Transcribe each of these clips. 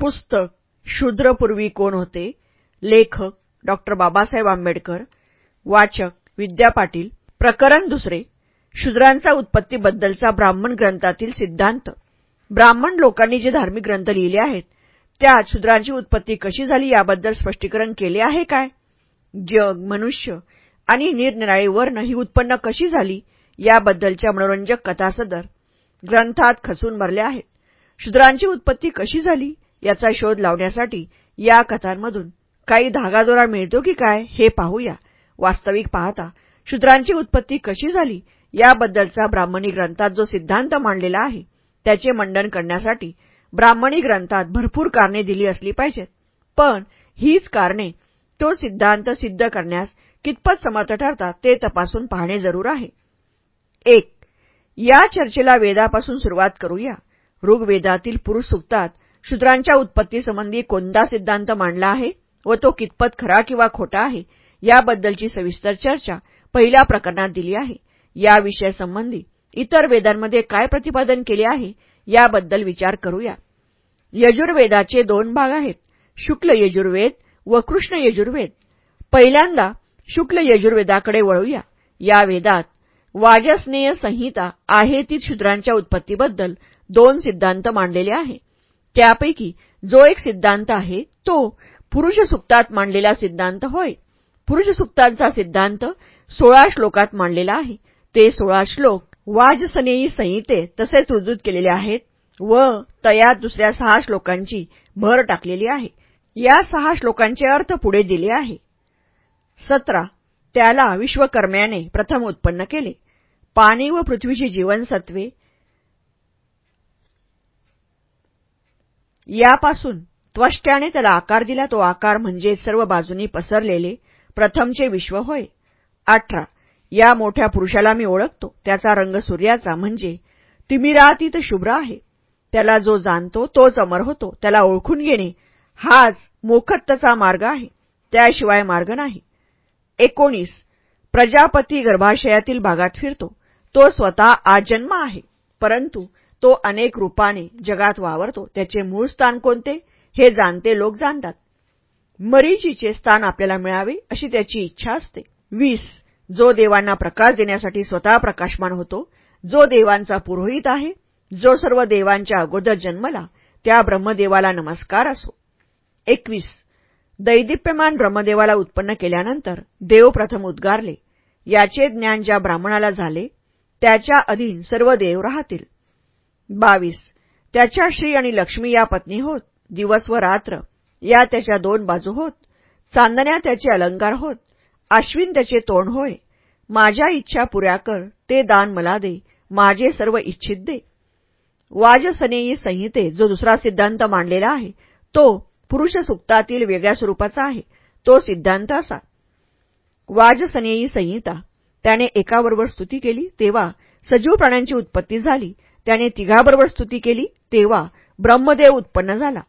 पुस्तक शूद्रपूर्वी कोण होते? लेखक डॉक्टर बाबासाहेब आंबेडकर वाचक विद्या पाटील प्रकरण दुसरे शूद्रांचा उत्पत्तीबद्दलचा ब्राह्मण ग्रंथातील सिद्धांत. ब्राह्मण लोकांनी जे धार्मिक ग्रंथ लिहिले आहेत त्यात शूद्रांची उत्पत्ती कशी झाली याबद्दल स्पष्टीकरण केले आहे काय? जग मनुष्य आणि निरनिराळी वर्ण ही उत्पन्न कशी झाली याबद्दलच्या मनोरंजक कथासदर ग्रंथात खचून भरल्या आहेत. शूद्रांची उत्पत्ती कशी झाली? याचा शोध लावण्यासाठी या कथांमधून काही धागादोरा मिळतो की काय हे पाहूया. वास्तविक पाहता शूद्रांची उत्पत्ती कशी झाली याबद्दलचा ब्राह्मणी ग्रंथात जो सिद्धांत मांडलेला आहे त्याचे मंडन करण्यासाठी ब्राह्मणी ग्रंथात भरपूर कारणे दिली असली पाहिजेत. पण हीच कारणे तो सिद्धांत सिद्ध करण्यास कितपत समर्थ ठरतात ते तपासून पाहणे जरूर आहे. एक या चर्चेला वेदापासून सुरुवात करूया. ऋग्वेदातील पुरुष सुक्तात शूद्रांच्या उत्पत्तीसंबंधी कोणता सिद्धांत मांडला आहे व तो कितपत खरा किंवा खोटा आहे याबद्दलची सविस्तर चर्चा पहिल्या प्रकरणात दिली आहे. या विषयासंबंधी इतर वेदांमध्ये काय प्रतिपादन केले आहे याबद्दल विचार करूया. यजुर्वेदाचे दोन भाग आहेत शुक्ल यजुर्वेद व कृष्ण यजुर्वेद. पहिल्यांदा शुक्ल यजुर्वेदाकडे वळूया. या वेदात वाजस्नेय संहिता आहे ती शूद्रांच्या उत्पत्तीबद्दल दोन सिद्धांत मांडलेले आहे. त्यापैकी जो एक सिद्धांत आहे तो पुरुष सुक्तात मांडलेला सिद्धांत होय. पुरुष सुक्तांचा सिद्धांत सोळा श्लोकात मांडलेला आहे. ते सोळा श्लोक वाजसनेयी संहिते तसेच उद्धृत केलेले आहेत व तयात दुसऱ्या सहा श्लोकांची भर टाकलेली आहे. या सहा श्लोकांचे अर्थ पुढे दिले आहे. सतरा. त्याला विश्वकर्म्याने प्रथम उत्पन्न केले. पाणी व पृथ्वीची जीवनसत्वे यापासून त्वष्ट्याने त्याला आकार दिला. तो आकार म्हणजे सर्व बाजूंनी पसरलेले प्रथमचे विश्व होय. अठरा. या मोठ्या पुरुषाला मी ओळखतो. त्याचा रंग सूर्याचा म्हणजे तिमिरातीत शुभ्र आहे. त्याला जो जाणतो तोच अमर होतो. त्याला ओळखून घेणे हाच मोखत्तचा मार्ग आहे. त्याशिवाय मार्ग नाही. एकोणीस. प्रजापती गर्भाशयातील भागात फिरतो. तो स्वतः आजन्म आहे. परंतु तो अनेक रूपाने जगात वावरतो. त्याचे मूळ स्थान कोणते? हे जाणते लोक जाणतात. मरीचीचे स्थान आपल्याला मिळावे अशी त्याची इच्छा असते. वीस. जो देवांना प्रकाश देण्यासाठी स्वतः प्रकाशमान होतो जो देवांचा पुरोहित आहे जो सर्व देवांच्या अगोदर जन्मला त्या ब्रह्मदेवाला नमस्कार असो. एकवीस. दैदिप्यमान ब्रह्मदेवाला उत्पन्न केल्यानंतर देव प्रथम उद्गारले. याचे ज्ञान ज्या ब्राह्मणाला झाले त्याच्या अधीन सर्व देव राहतील. बावीस. त्याच्या श्री आणि लक्ष्मी या पत्नी होत. दिवस व रात्र या त्याच्या दोन बाजू होत. चांदण्या त्याचे अलंकार होत. अश्विन त्याचे तोंड होय. माझ्या इच्छा पुऱ्या कर. ते दान मला दे. माझे सर्व इच्छित दे. वाजसनेयी संहिते जो दुसरा सिद्धांत मांडलेला आहे तो पुरुष सुक्तातील वेगळ्या स्वरूपाचा आहे. तो सिद्धांत असा. वाजसनेयी संहिता. त्याने एकाबरोबर स्तुती केली तेव्हा सजीव प्राण्यांची उत्पत्ती झाली. त्याने तिघाबरोबर स्तुती केली तेव्हा ब्रह्मदेव उत्पन्न झाला.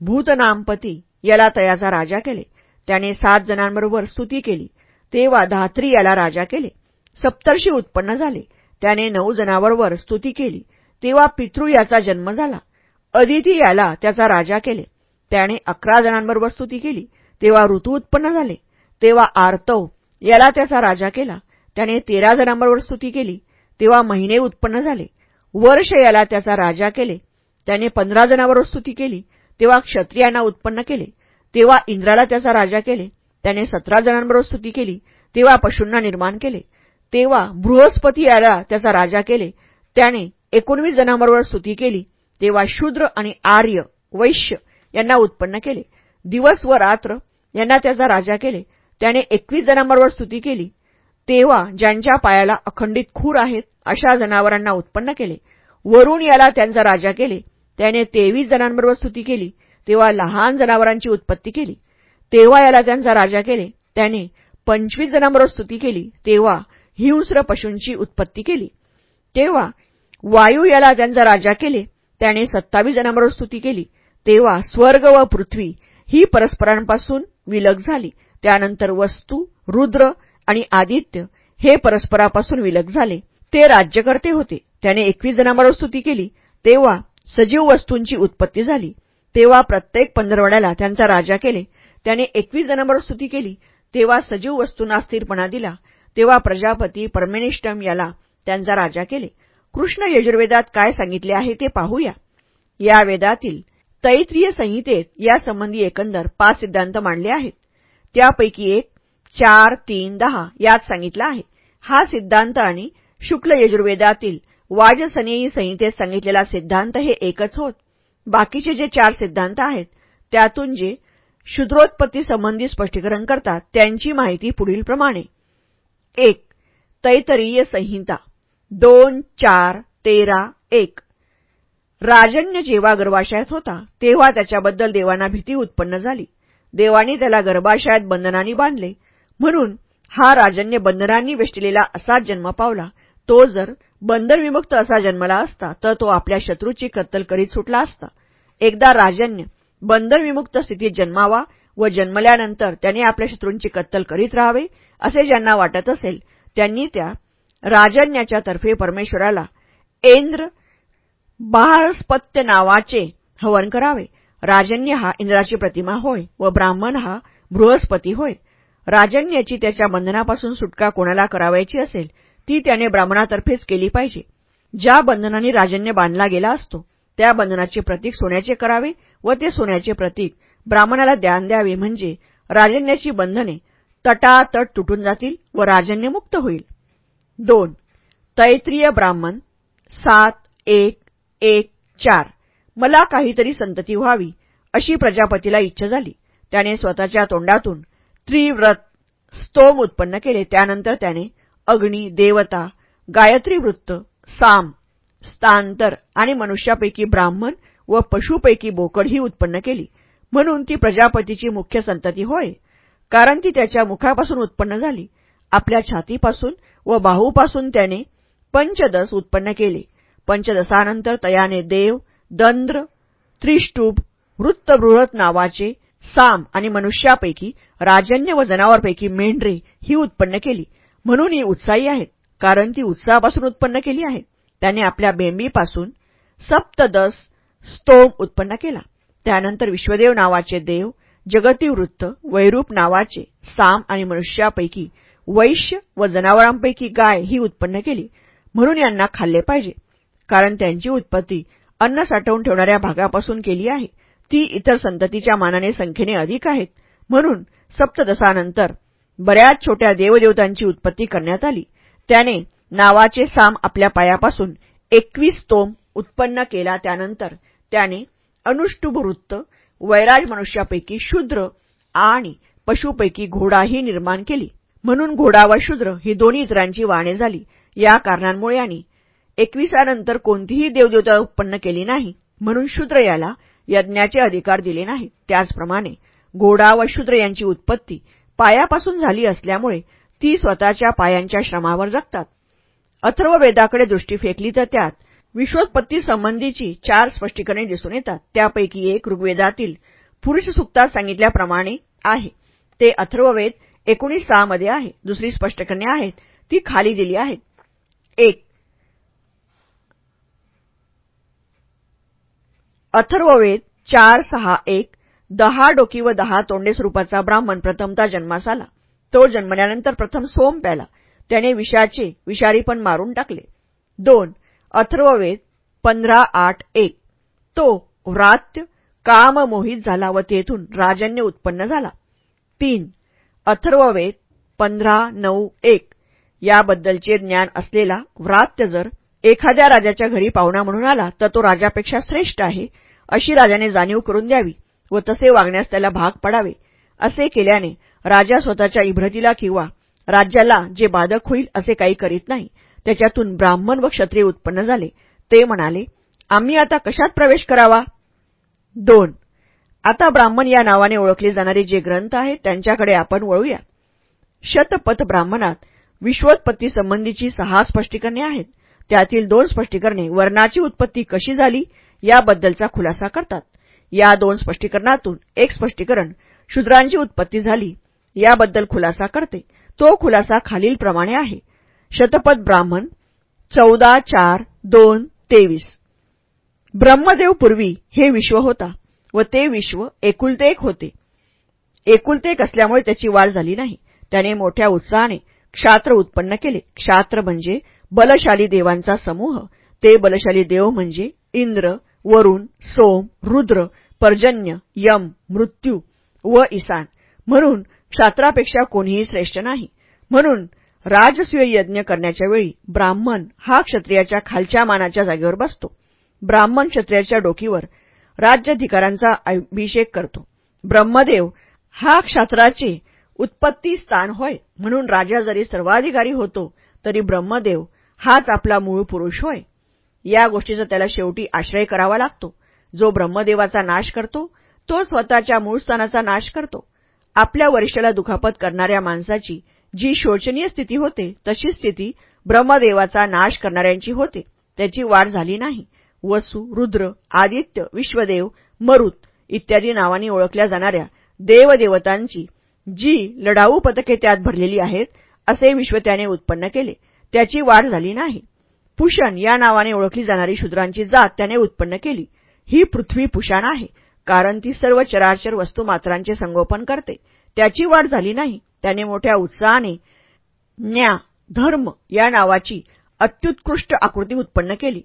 भूतनामपती याला तयाचा राजा केले. त्याने सात जणांबरोबर स्तुती केली. तेव्हा धात्री याला राजा केले. सप्तर्षी उत्पन्न झाले. त्याने नऊ जणांबरोबर स्तुती केली. तेव्हा पितृ याचा जन्म झाला. अदिती याला त्याचा राजा केले. त्याने अकरा जणांबरोबर स्तुती केली. तेव्हा ऋतू उत्पन्न झाले. तेव्हा आर्तव याला त्याचा राजा केला. त्याने तेरा जणांबरोबर स्तुती केली. तेव्हा महिने उत्पन्न झाले. वर्ष याला त्याचा राजा केले. त्याने पंधरा जणांवर स्तुती केली. तेव्हा क्षत्रियांना उत्पन्न केले. तेव्हा इंद्राला त्याचा राजा केले. त्याने सतरा जणांबरोबर स्तुती केली. तेव्हा पशूंना निर्माण केले. तेव्हा बृहस्पती याला त्याचा राजा केले. त्याने एकोणवीस जणांबरोबर स्तुती केली. तेव्हा शूद्र आणि आर्य वैश्य यांना उत्पन्न केले. दिवस व रात्र यांना त्याचा राजा केले. त्याने एकवीस जणांबरोबर स्तुती केली. तेव्हा ज्यांच्या पायाला अखंडित खूर आहेत अशा जनावरांना उत्पन्न केले. वरुण याला त्यांचा राजा केले. त्याने तेवीस जणांबरोबर स्तुती केली. तेव्हा लहान जनावरांची उत्पत्ती केली. तेव्हा याला त्यांचा राजा केले. त्याने पंचवीस जणांबरोबर स्तुती केली. तेव्हा हिंस्र पशूंची उत्पत्ती केली. तेव्हा वायू याला त्यांचा राजा केले. त्याने सत्तावीस जणांबरोबर स्तुती केली. तेव्हा स्वर्ग व पृथ्वी ही परस्परांपासून विलग झाली. त्यानंतर वस्तू रुद्र आणि आदित्य हे परस्परापासून विलग झाले. ते राज्यकर्ते होते. त्याने एकवीस जणांबरोबर स्तुती केली. तेव्हा सजीव वस्तूंची उत्पत्ती झाली. तेव्हा प्रत्येक पंधरवड्याला त्यांचा राजा केले. त्याने एकवीस जणांबरोबर स्तुती केली. तेव्हा सजीव वस्तूंना स्थिरपणा दिला. तेव्हा प्रजापती परमेनिष्टम याला त्यांचा राजा केले. कृष्ण यजुर्वेदात काय सांगितले आहे ते पाहूया. या वेदातील तैत्रीय संहितेत यासंबंधी एकंदर पाच सिद्धांत मांडले आहेत. त्यापैकी एक चार तीन दहा यात सांगितला आहे. हा सिद्धांत आणि शुक्ल यजुर्वेदातील वाजसनेयी संहितेत सांगितलेला सिद्धांत हे एकच होत. बाकीचे जे चार सिद्धांत आहेत त्यातून जे शुद्रोत्पत्ती संबंधी स्पष्टीकरण करतात त्यांची माहिती पुढीलप्रमाणे एक तैतरीय संहिता. दोन चार तेरा एक. राजन्य जेव्हा गर्भाशयात होता तेव्हा त्याच्याबद्दल देवांना भीती उत्पन्न झाली. देवानी त्याला गर्भाशयात बंधनांनी बांधले. म्हणून हा राजन्य बंधनांनी वेष्टलेला असाच जन्म पावला. तो जर बंधनविमुक्त असा जन्मला असता तर तो आपल्या शत्रूची कत्तल करीत सुटला असता. एकदा राजन्य बंधनविमुक्त स्थितीत जन्मावा व जन्मल्यानंतर त्याने आपल्या शत्रूंची कत्तल करीत राहावे असे ज्यांना वाटत असेल त्यांनी त्या राजन्याच्या तर्फे परमेश्वराला इंद्र बहारस्पत्य नावाचे हवन करावे. राजन्य हा इंद्राची प्रतिमा होय व ब्राह्मण हा बृहस्पती होय. राजन्याची त्याच्या बंधनापासून सुटका कोणाला करावायची असेल ती त्याने ब्राह्मणातर्फेच केली पाहिजे. ज्या बंधनांनी राजन्य बांधला गेला असतो त्या बंधनाचे प्रतीक सोन्याचे करावे व ते सोन्याचे प्रतीक ब्राह्मणाला ध्यान द्यावे म्हणजे राजन्याची बंधने तटातट तुटून जातील व राजन्य मुक्त होईल. दोन तैत्रीय ब्राह्मण सात एक एक चार मला काहीतरी संतती व्हावी अशी प्रजापतीला इच्छा झाली. त्याने स्वतःच्या तोंडातून त्रिव्रत स्तोम उत्पन्न केले. त्यानंतर त्याने अग्नी देवता गायत्री वृत्त साम स्थांतर आणि मनुष्यापैकी ब्राह्मण व पशुपैकी बोकड ही उत्पन्न केली. म्हणून ती प्रजापतीची मुख्य संतती होय. कारण ती त्याच्या मुखापासून उत्पन्न झाली. आपल्या छातीपासून व बाहूपासून त्याने पंचदस उत्पन्न केले. पंचदसानंतर तयाने देव दंद्र त्रिष्टुभ वृत्तबृहत नावाचे साम आणि मनुष्यापैकी राजन्य व जनावरपैकी मेंढरे ही उत्पन्न केली. म्हणून ही उत्साही आहेत कारण ती उत्साहापासून उत्पन्न केली आहे. त्याने आपल्या बेंबीपासून सप्तदस स्तोम उत्पन्न केला. त्यानंतर विश्वदेव नावाचे देव जगतीवृत्त वैरूप नावाचे साम आणि मनुष्यापैकी वैश्य व जनावरांपैकी गाय ही उत्पन्न केली. म्हणून यांना खाल्ले पाहिजे कारण त्यांची उत्पत्ती अन्न साठवून ठेवणाऱ्या भागापासून केली आहे. ती इतर संततीच्या मानाने संख्येने अधिक आहेत. म्हणून सप्तदसानंतर बऱ्याच छोट्या देवदेवतांची उत्पत्ती करण्यात आली. त्याने नावाचे साम आपल्या पायापासून एकवीस तोम उत्पन्न केला. त्यानंतर त्याने अनुष्टुभवृत्त वैराज मनुष्यापैकी शूद्र आणि पशुपैकी घोडाही निर्माण केली. म्हणून घोडा व शूद्र ही दोन्ही इतरांची वाणे झाली. या कारणांमुळे आणि एकविसानंतर कोणतीही देवदेवता उत्पन्न केली नाही. म्हणून शूद्र याला यज्ञाचे अधिकार दिले नाही. त्याचप्रमाणे घोडा व शूद्र यांची उत्पत्ती पायापासून झाली असल्यामुळे ती स्वतःच्या पायांच्या श्रमावर जगतात. अथर्व वेदाकडे दृष्टी फेकली तर त्यात विश्वोत्पत्ती संबंधीची चार स्पष्टीकरणे दिसून येतात. त्यापैकी एक ऋग्वेदातील पुरुष सुक्तात सांगितल्याप्रमाणे आहे. ते अथर्ववेद एकोणीस सहामध्ये आहे. दुसरी स्पष्टीकरणे आहेत. ती खाली दिली आहेत. एक. अथर्ववेद चार सहा एक दहा डोकी व दहा तोंडे स्वरूपाचा ब्राह्मण प्रथमता जन्मास आला. तो जन्मल्यानंतर प्रथम सोम प्याला. त्याने विषाचे विषारीपण मारून टाकले. दोन अथर्ववेद पंधरा आठ एक. तो व्रात्य काममोहित झाला व तेथून राजन्य उत्पन्न झाला. तीन अथर्ववेद पंधरा नऊ एक. याबद्दलचे ज्ञान असलेला व्रात्य जर एखाद्या राजाच्या घरी पाहुणा म्हणून आला तर तो राजापेक्षा श्रेष्ठ आहे अशी राजाने जाणीव करून द्यावी. व तसे वागण्यास त्याला भाग पडावे असे केल्याने राजा स्वतःच्या इभ्रतीला किंवा राज्याला जे बाधक होईल असे काही करीत नाही. त्याच्यातून ब्राह्मण व क्षत्रिय उत्पन्न झाले. ते म्हणाले आम्ही आता कशात प्रवेश करावा? दोन आता ब्राह्मण या नावाने ओळखले जाणारे जे ग्रंथ आहेत त्यांच्याकडे आपण वळूया. शतपथ ब्राह्मणात विश्वोत्पत्तीसंबंधीची सहा स्पष्टीकरणे आहेत. त्यातील दोन स्पष्टीकरणे वर्णाची उत्पत्ती कशी झाली याबद्दलचा खुलासा करतात. या दोन स्पष्टीकरणातून एक स्पष्टीकरण शूद्रांची उत्पत्ती झाली. याबद्दल खुलासा करते. तो खुलासा खालीलप्रमाणे आहे. शतपथ ब्राह्मण चौदा चार दोन तेवीस. ब्रह्मदेव पूर्वी हे विश्व होता व ते विश्व एकुलते एक होते. एकुलते एक असल्यामुळे त्याची वाढ झाली नाही. त्याने मोठ्या उत्साहाने क्षात्र उत्पन्न केले. क्षात्र म्हणजे बलशाली देवांचा समूह. ते बलशाली देव म्हणजे इंद्र वरुण सोम रुद्र पर्जन्य यम मृत्यू व ईसान म्हणून क्षात्रापेक्षा कोणीही श्रेष्ठ नाही. म्हणून राजसूय यज्ञ करण्याच्या वेळी ब्राह्मण हा क्षत्रियाच्या खालच्या मानाच्या जागेवर बसतो. ब्राह्मण क्षत्रियाच्या डोकीवर राज्याधिकारांचा अभिषेक करतो. ब्रह्मदेव हा क्षात्राचे उत्पत्ती स्थान होय. म्हणून राजा जरी सर्वाधिकारी होतो तरी ब्रह्मदेव हाच आपला मूळ पुरुष होय. या गोष्टीचा त्याला शेवटी आश्रय करावा लागतो. जो ब्रह्मदेवाचा नाश करतो तो स्वतःच्या मूळ स्थानाचा नाश करतो. आपल्या वरिष्ठाला दुखापत करणाऱ्या माणसाची जी शोचनीय स्थिती होते तशी स्थिती ब्रह्मदेवाचा नाश करणाऱ्यांची होते. त्याची वाढ झाली नाही. वसु रुद्र आदित्य विश्वदेव मरुत इत्यादी नावांनी ओळखल्या जाणाऱ्या देवदेवतांची जी लढाऊ पथके त्यात भरलेली आहेत असे विश्व त्याने उत्पन्न केले. त्याची वाढ झाली नाही. पुषण या नावाने ओळखली जाणारी शूद्रांची जात त्याने उत्पन्न केली. ही पृथ्वी पुषाण आहे कारण ती सर्व चराचर वस्तू मात्रांचे संगोपन करते. त्याची वाढ झाली नाही त्याने मोठ्या उत्साहाने न्या धर्म या नावाची अत्युत्कृष्ट आकृती उत्पन्न केली.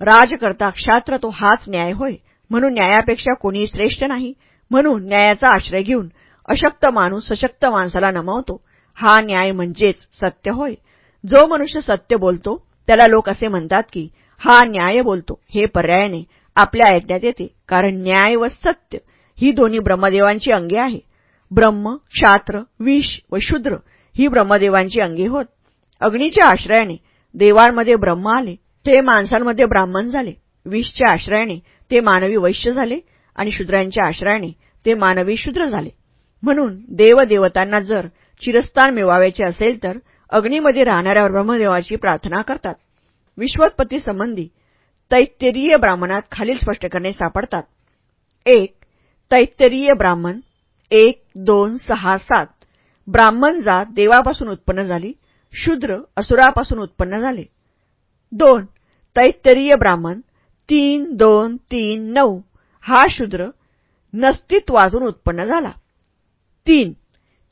राजकर्ता क्षात्र तो हाच न्याय होय म्हणून न्यायापेक्षा कोणी श्रेष्ठ नाही म्हणून न्यायाचा आश्रय घेऊन अशक्त माणूस सशक्त माणसाला नमवतो. हा न्याय म्हणजेच सत्य होय. जो मनुष्य सत्य बोलतो त्याला लोक असे म्हणतात की हा न्याय बोलतो हे पर्यायाने आपल्या ऐकण्यात येते कारण न्याय व सत्य ही दोन्ही ब्रह्मदेवांची अंगे आहे. ब्रह्म क्षात्र विष व शूद्र ही ब्रह्मदेवांची अंगे होत. अग्नीच्या आश्रयाने देवांमध्ये ब्रह्म आले ते माणसांमध्ये ब्राह्मण झाले. विषच्या आश्रयाने ते मानवी वैश्य झाले आणि शूद्रांच्या आश्रयाने ते मानवी शूद्र झाले. म्हणून देवदेवतांना जर चिरस्थान मिळवायचे असेल तर अग्नीमध्ये राहणाऱ्या ब्रह्मदेवाची प्रार्थना करतात. विश्वोत्पत्ती संबंधी ब्राह्मणात खालील स्पष्टकरणे सापडतात. एक तैत्तरीय ब्राह्मण एक दोन सहा सात. ब्राह्मण जात देवापासून उत्पन्न झाली. शूद्र असुरापासून उत्पन्न झाले. दोन तैत्तरीय ब्राह्मण तीन दोन तीन नऊ. हा शूद्र नस्तित्वातून उत्पन्न झाला. तीन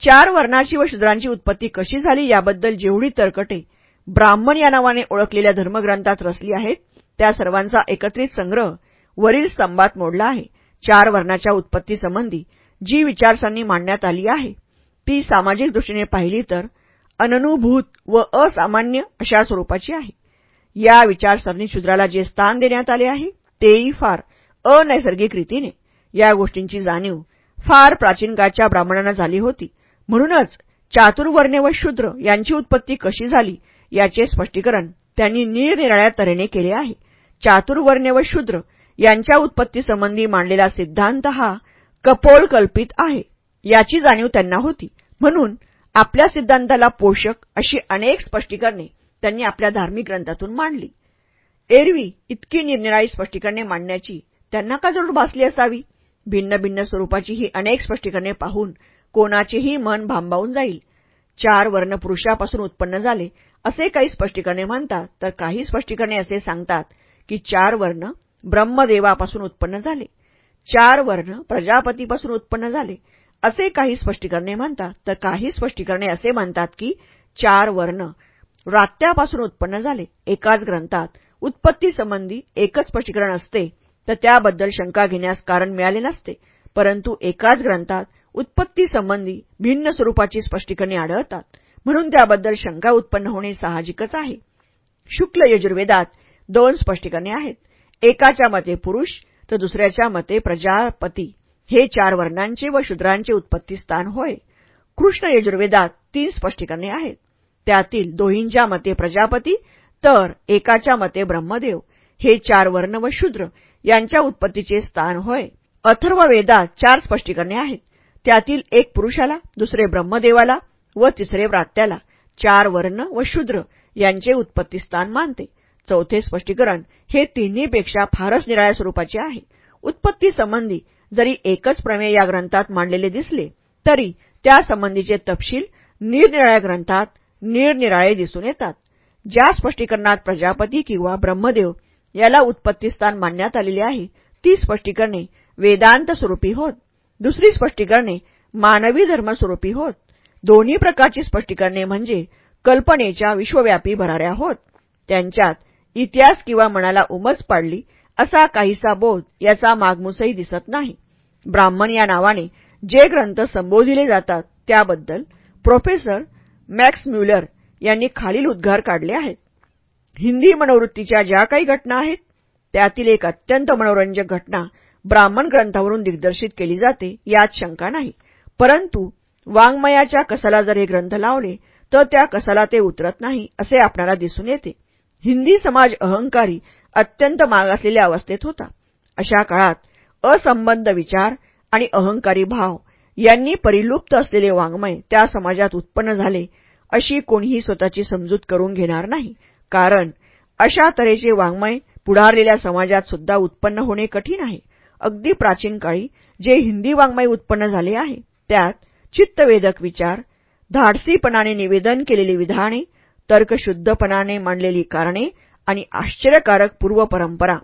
चार वर्णाची व शूद्रांची उत्पत्ती कशी झाली याबद्दल जेवढी तर्कटे ब्राह्मण या नावाने ओळखलेल्या धर्मग्रंथात रचली आहेत त्या सर्वांचा एकत्रित संग्रह वरील स्तंभात मोडला आहे. चार वर्णाच्या उत्पत्तीसंबंधी जी विचारसरणी मांडण्यात आली आहे ती सामाजिक दृष्टीने पाहिली तर अननुभूत व असामान्य अशा स्वरूपाची आहे. या विचारसरणीत शूद्राला जे स्थान देण्यात आले आहे तेही फार अनैसर्गिक रीतीने. या गोष्टींची जाणीव फार प्राचीन काळच्या ब्राह्मणांना झाली होती. म्हणूनच चातुर्वर्ण्य व शूद्र यांची उत्पत्ती कशी झाली याचे स्पष्टीकरण त्यांनी निरनिराळ्या तऱ्हेने केले आहे. चातुर्वर्ण्य व शूद्र यांच्या उत्पत्तीसंबंधी मांडलेला सिद्धांत हा कपोल कल्पित आहे. याची जाणीव त्यांना होती. म्हणून आपल्या सिद्धांताला पोषक अशी अनेक स्पष्टीकरणे त्यांनी आपल्या धार्मिक ग्रंथातून मांडली. एरवी इतकी निरनिराळी स्पष्टीकरणे मांडण्याची त्यांना का जरूर भासली असावी? भिन्न भिन्न स्वरूपाची ही अनेक स्पष्टीकरणे पाहून कोणाचेही मन भांबावून जाईल. चार वर्ण पुरुषापासून उत्पन्न झाले असे काही स्पष्टीकरणे म्हणतात तर काही स्पष्टीकरणे असे सांगतात की चार वर्ण ब्रह्मदेवापासून उत्पन्न झाले. चार वर्ण प्रजापतीपासून उत्पन्न झाले असे काही स्पष्टीकरणे म्हणतात तर काही स्पष्टीकरणे असे म्हणतात की चार वर्ण रात्यापासून उत्पन्न झाले एकाच ग्रंथात. उत्पत्तीसंबंधी एकच स्पष्टीकरण असते तर त्याबद्दल शंका घेण्यास कारण मिळाले नसते परंतु एकाच ग्रंथात उत्पत्तीसंबंधी भिन्न स्वरूपाची स्पष्टीकरणे आढळतात. म्हणून त्याबद्दल शंका उत्पन्न होणे साहजिकच आहे. शुक्ल यजुर्वेदात दोन स्पष्टीकरणे आहेत. एकाच्या मते पुरुष तर दुसऱ्याच्या मते प्रजापती. हे चार वर्णांचे व शूद्रांचे उत्पत्तीस्थान होय. कृष्ण यजुर्वेदात तीन स्पष्टीकरणे आहेत. त्यातील दोहींच्या मते प्रजापती तर एकाच्या मते ब्रह्मदेव. हे चार वर्ण व शूद्र यांच्या उत्पत्तीचे स्थान होय. अथर्व वेदात चार स्पष्टीकरणे आहेत. त्यातील एक पुरुषाला दुसरे ब्रह्मदेवाला व तिसरे व्रात्याला चार वर्ण व शूद्र यांचे उत्पत्तीस्थान मानते. चौथे स्पष्टीकरण हे तिन्हीपेक्षा फारच निराळ्या स्वरूपाचे आहे. उत्पत्तीसंबंधी जरी एकच प्रमेय या ग्रंथात मांडलेले दिसले तरी त्यासंबंधीचे तपशील निरनिराळ्या ग्रंथात निरनिराळे दिसून येतात. ज्या स्पष्टीकरणात प्रजापती किंवा ब्रह्मदेव याला उत्पत्तीस्थान मानण्यात आलेले आहे ती स्पष्टीकरणे वेदांत स्वरूपी होत. दुसरी स्पष्टीकरणे मानवी धर्मस्वरूपी होत. दोन्ही प्रकारची स्पष्टीकरणे म्हणजे कल्पनेच्या विश्वव्यापी भराऱ्या होत. त्यांच्यात इतिहास किंवा मनाला उमस पाडली असा काहीसा बोध याचा मागमूसही दिसत नाही. ब्राह्मण या नावाने जे ग्रंथ संबोधिले जातात त्याबद्दल प्रोफेसर मॅक्स म्युलर यांनी खालील उद्गार काढले आहेत. हिंदी मनोवृत्तीच्या ज्या काही घटना आहेत त्यातील एक अत्यंत मनोरंजक घटना ब्राह्मण ग्रंथावरून दिग्दर्शित केली जाते यात शंका नाही. परंतु वाङ्मयाच्या कसाला जर हे ग्रंथ लावले तर त्या कसाला ते उतरत नाही असे आपल्याला दिसून येते. हिंदी समाज अहंकारी अत्यंत मागासलेल्या अवस्थेत होता. अशा काळात असंबंध विचार आणि अहंकारी भाव यांनी परिलुप्त असलेले वाङ्मय त्या समाजात उत्पन्न झाले अशी कोणीही स्वतःची समजूत करून घेणार नाही. कारण अशा तऱ्हेचे वाङ्मय पुढारलेल्या समाजात सुद्धा उत्पन्न होणे कठीण आहे. अगदी प्राचीन काळी जे हिंदी वाङ्मय उत्पन्न झाले आहे त्यात चित्तवेधक विचार धाडसीपणाने निवेदन केलेली विधाने तर्कशुद्धपणाने मांडलेली कारणे आणि आश्चर्यकारक पूर्वपरंपरा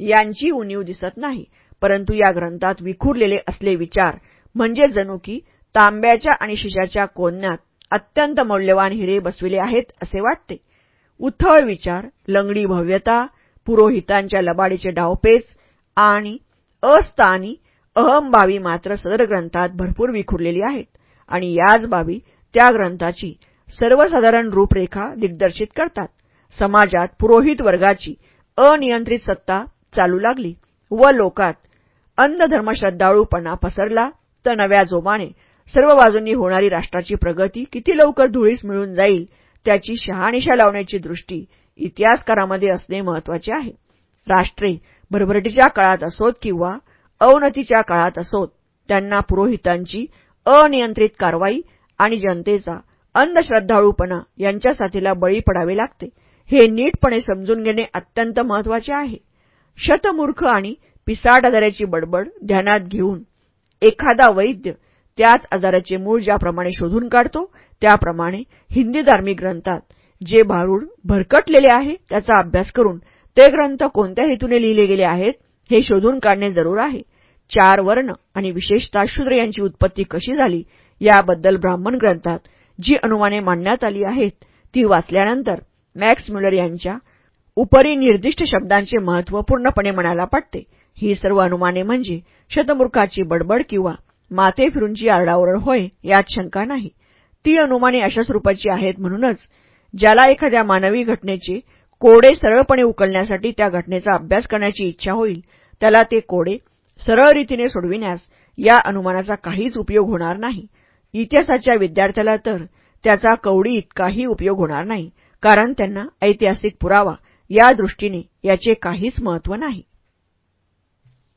यांची उणीव दिसत नाही परंतु या ग्रंथात विखुरलेले असले विचार म्हणजे जणू की तांब्याच्या आणि शिशाच्या कोन्यात अत्यंत मौल्यवान हिरे बसविले आहेत असे वाटते. उथळ विचार लंगडी भव्यता पुरोहितांच्या लबाडीचे डावपेच आणि अस्थानी अहमबावी मात्र सदर ग्रंथात भरपूर विखुरलेली आहेत. आणि याच बाबी त्या ग्रंथाची सर्वसाधारण रूपरेखा दिग्दर्शित करतात. समाजात पुरोहित वर्गाची अनियंत्रित सत्ता चालू लागली व लोकात अंधधर्मश्रद्धाळूपणा पसरला तर नव्या जोमाने सर्व बाजूंनी होणारी राष्ट्राची प्रगती किती लवकर धुळीस मिळून जाईल त्याची शहानिशा लावण्याची दृष्टी इतिहासकारामध्ये असणे महत्त्वाचे आहे. राष्ट्रे भरभरटीच्या काळात असोत किंवा अवनतीच्या काळात असोत त्यांना पुरोहितांची अनियंत्रित कारवाई आणि जनतेचा अंधश्रद्धाळूपणा यांच्या साथीला बळी पडावे लागते. हे नीटपणे समजून घेणे अत्यंत महत्त्वाचे आहे. शतमूर्ख आणि पिसाट आजाराची बडबड ध्यानात घेऊन एखादा वैद्य त्याच आजाराचे मूळ ज्याप्रमाणे शोधून काढतो त्याप्रमाणे हिंदी धार्मिक ग्रंथात जे भारूड भरकटलेले आहे त्याचा अभ्यास करून ते ग्रंथ कोणत्या हेतूने लिहिले गेले आहेत हे शोधून काढणे जरूर आहे. चार वर्ण आणि विशेषतः शूद्र यांची उत्पत्ती कशी झाली याबद्दल ब्राह्मण ग्रंथात जी अनुमाने मांडण्यात आली आहेत ती वाचल्यानंतर मॅक्स म्युलर यांच्या उपरी निर्दिष्ट शब्दांचे महत्त्व पूर्णपणे मनाला पटते. ही सर्व अनुमाने म्हणजे शतमूर्खाची बडबड किंवा माते फिरूंची आरडाओरड होय यात शंका नाही. ती अनुमाने अशा स्वरूपाची आहेत म्हणूनच ज्याला एखाद्या मानवी घटनेचे कोडे सरळपणे उकलण्यासाठी त्या घटनेचा अभ्यास करण्याची इच्छा होईल. त्याला ते कोडे सरळ रीतीने सोडविण्यास या अनुमानाचा काहीच उपयोग होणार नाही. इतिहासाच्या विद्यार्थ्याला तर त्याचा कवडी इतकाही उपयोग होणार नाही कारण त्यांना ऐतिहासिक पुरावा या दृष्टीने याचे काहीच महत्त्व नाही.